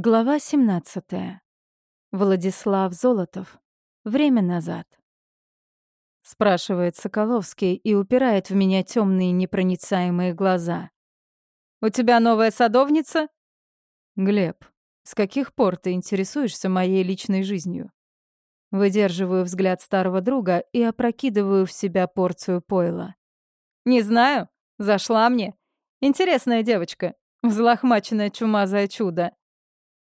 Глава 17. Владислав Золотов. Время назад. Спрашивает Соколовский и упирает в меня темные непроницаемые глаза. «У тебя новая садовница?» «Глеб, с каких пор ты интересуешься моей личной жизнью?» Выдерживаю взгляд старого друга и опрокидываю в себя порцию пойла. «Не знаю. Зашла мне. Интересная девочка. Взлохмаченное чумазое чудо.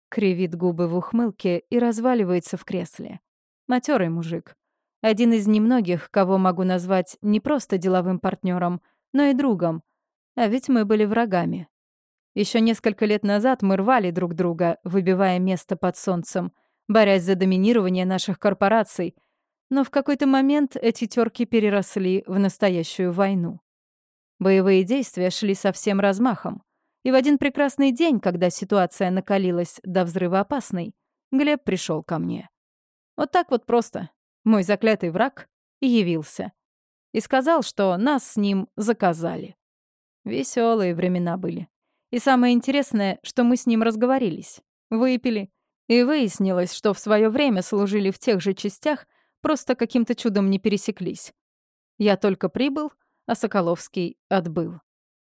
Кривит губы в ухмылке и разваливается в кресле. Матерый мужик. Один из немногих, кого могу назвать не просто деловым партнером, но и другом. А ведь мы были врагами. Еще несколько лет назад мы рвали друг друга, выбивая место под солнцем, борясь за доминирование наших корпораций. Но в какой-то момент эти терки переросли в настоящую войну. Боевые действия шли со всем размахом. И в один прекрасный день, когда ситуация накалилась до взрыва опасной, Глеб пришел ко мне. Вот так вот просто. Мой заклятый враг явился. И сказал, что нас с ним заказали. Веселые времена были. И самое интересное, что мы с ним разговорились. Выпили. И выяснилось, что в свое время служили в тех же частях, просто каким-то чудом не пересеклись. Я только прибыл, а Соколовский отбыл.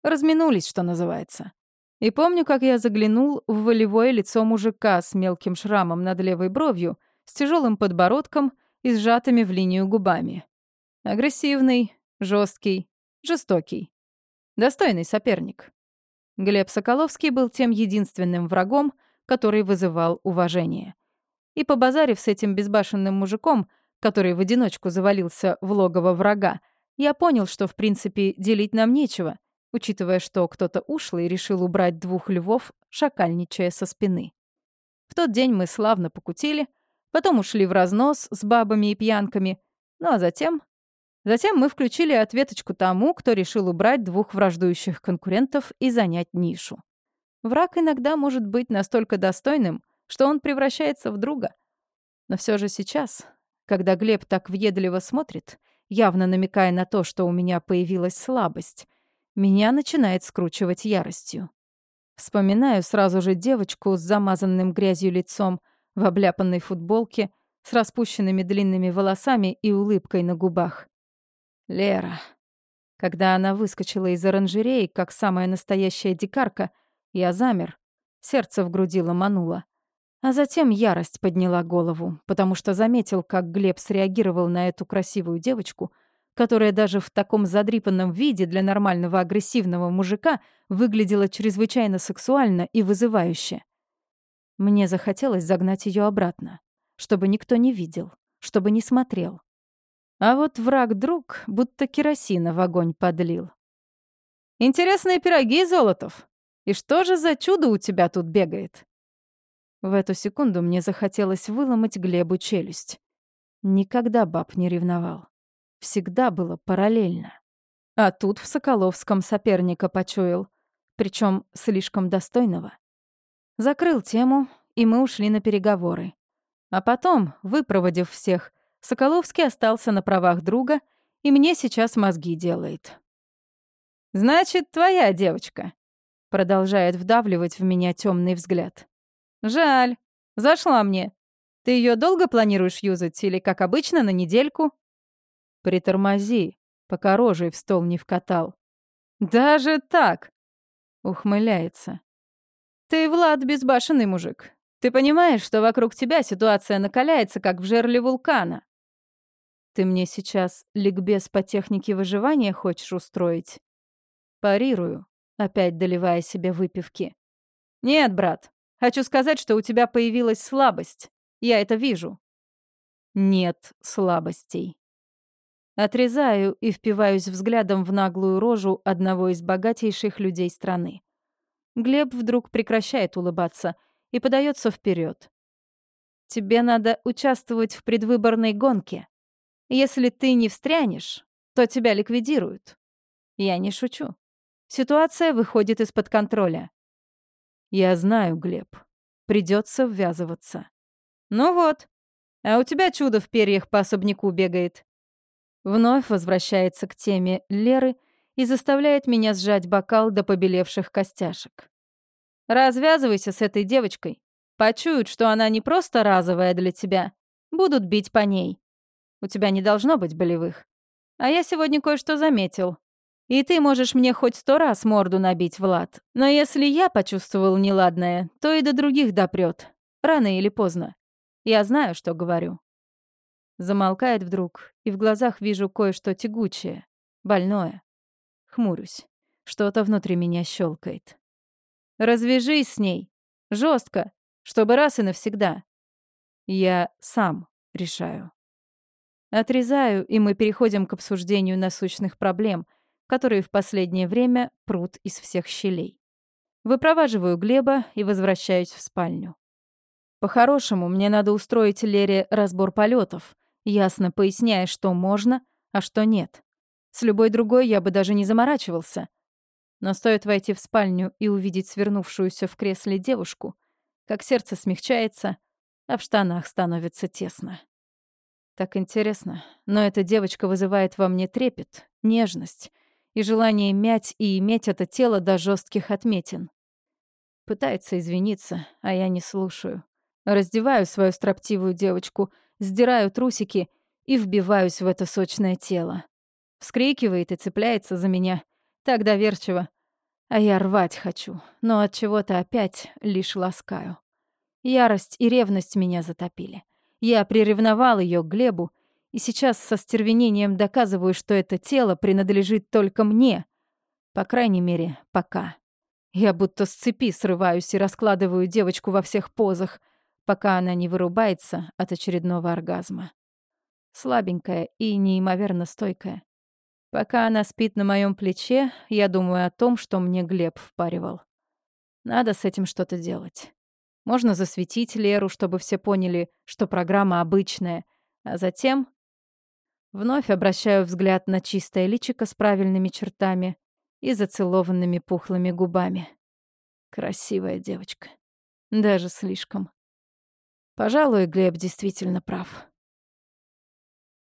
Разминулись, что называется. И помню, как я заглянул в волевое лицо мужика с мелким шрамом над левой бровью, с тяжелым подбородком и сжатыми в линию губами. Агрессивный, жесткий, жестокий. Достойный соперник. Глеб Соколовский был тем единственным врагом, который вызывал уважение. И побазарив с этим безбашенным мужиком, который в одиночку завалился в логово врага, я понял, что, в принципе, делить нам нечего, учитывая, что кто-то ушлый решил убрать двух львов, шакальничая со спины. В тот день мы славно покутили, потом ушли в разнос с бабами и пьянками, ну а затем... Затем мы включили ответочку тому, кто решил убрать двух враждующих конкурентов и занять нишу. Враг иногда может быть настолько достойным, что он превращается в друга. Но все же сейчас, когда Глеб так въедливо смотрит, явно намекая на то, что у меня появилась слабость, меня начинает скручивать яростью. Вспоминаю сразу же девочку с замазанным грязью лицом, в обляпанной футболке, с распущенными длинными волосами и улыбкой на губах. Лера. Когда она выскочила из оранжереи, как самая настоящая дикарка, я замер. Сердце в груди ломануло. А затем ярость подняла голову, потому что заметил, как Глеб среагировал на эту красивую девочку — которая даже в таком задрипанном виде для нормального агрессивного мужика выглядела чрезвычайно сексуально и вызывающе. Мне захотелось загнать ее обратно, чтобы никто не видел, чтобы не смотрел. А вот враг-друг будто керосина в огонь подлил. «Интересные пироги, Золотов! И что же за чудо у тебя тут бегает?» В эту секунду мне захотелось выломать Глебу челюсть. Никогда баб не ревновал всегда было параллельно. А тут в Соколовском соперника почуял, причем слишком достойного. Закрыл тему, и мы ушли на переговоры. А потом, выпроводив всех, Соколовский остался на правах друга и мне сейчас мозги делает. «Значит, твоя девочка», — продолжает вдавливать в меня темный взгляд. «Жаль. Зашла мне. Ты ее долго планируешь юзать или, как обычно, на недельку?» Притормози, пока рожей в стол не вкатал. «Даже так?» — ухмыляется. «Ты, Влад, безбашенный мужик. Ты понимаешь, что вокруг тебя ситуация накаляется, как в жерле вулкана?» «Ты мне сейчас ликбез по технике выживания хочешь устроить?» Парирую, опять доливая себе выпивки. «Нет, брат. Хочу сказать, что у тебя появилась слабость. Я это вижу». «Нет слабостей». Отрезаю и впиваюсь взглядом в наглую рожу одного из богатейших людей страны. Глеб вдруг прекращает улыбаться и подается вперед. «Тебе надо участвовать в предвыборной гонке. Если ты не встрянешь, то тебя ликвидируют. Я не шучу. Ситуация выходит из-под контроля. Я знаю, Глеб. Придется ввязываться. Ну вот. А у тебя чудо в перьях по особняку бегает. Вновь возвращается к теме Леры и заставляет меня сжать бокал до побелевших костяшек. «Развязывайся с этой девочкой. Почуют, что она не просто разовая для тебя, будут бить по ней. У тебя не должно быть болевых. А я сегодня кое-что заметил. И ты можешь мне хоть сто раз морду набить, Влад. Но если я почувствовал неладное, то и до других допрёт. Рано или поздно. Я знаю, что говорю. Замолкает вдруг, и в глазах вижу кое-что тягучее, больное. Хмурюсь. Что-то внутри меня щелкает. Развяжись с ней. жестко, чтобы раз и навсегда. Я сам решаю. Отрезаю, и мы переходим к обсуждению насущных проблем, которые в последнее время прут из всех щелей. Выпроваживаю Глеба и возвращаюсь в спальню. По-хорошему, мне надо устроить Лере разбор полетов, ясно поясняя, что можно, а что нет. С любой другой я бы даже не заморачивался. Но стоит войти в спальню и увидеть свернувшуюся в кресле девушку, как сердце смягчается, а в штанах становится тесно. Так интересно, но эта девочка вызывает во мне трепет, нежность и желание мять и иметь это тело до жестких отметин. Пытается извиниться, а я не слушаю. Раздеваю свою строптивую девочку, сдираю трусики и вбиваюсь в это сочное тело. Вскрикивает и цепляется за меня. Так доверчиво. А я рвать хочу, но от чего-то опять лишь ласкаю. Ярость и ревность меня затопили. Я приревновал ее к Глебу, и сейчас со стервенением доказываю, что это тело принадлежит только мне. По крайней мере, пока. Я будто с цепи срываюсь и раскладываю девочку во всех позах, пока она не вырубается от очередного оргазма. Слабенькая и неимоверно стойкая. Пока она спит на моем плече, я думаю о том, что мне Глеб впаривал. Надо с этим что-то делать. Можно засветить Леру, чтобы все поняли, что программа обычная, а затем... Вновь обращаю взгляд на чистое личико с правильными чертами и зацелованными пухлыми губами. Красивая девочка. Даже слишком. Пожалуй, Глеб действительно прав.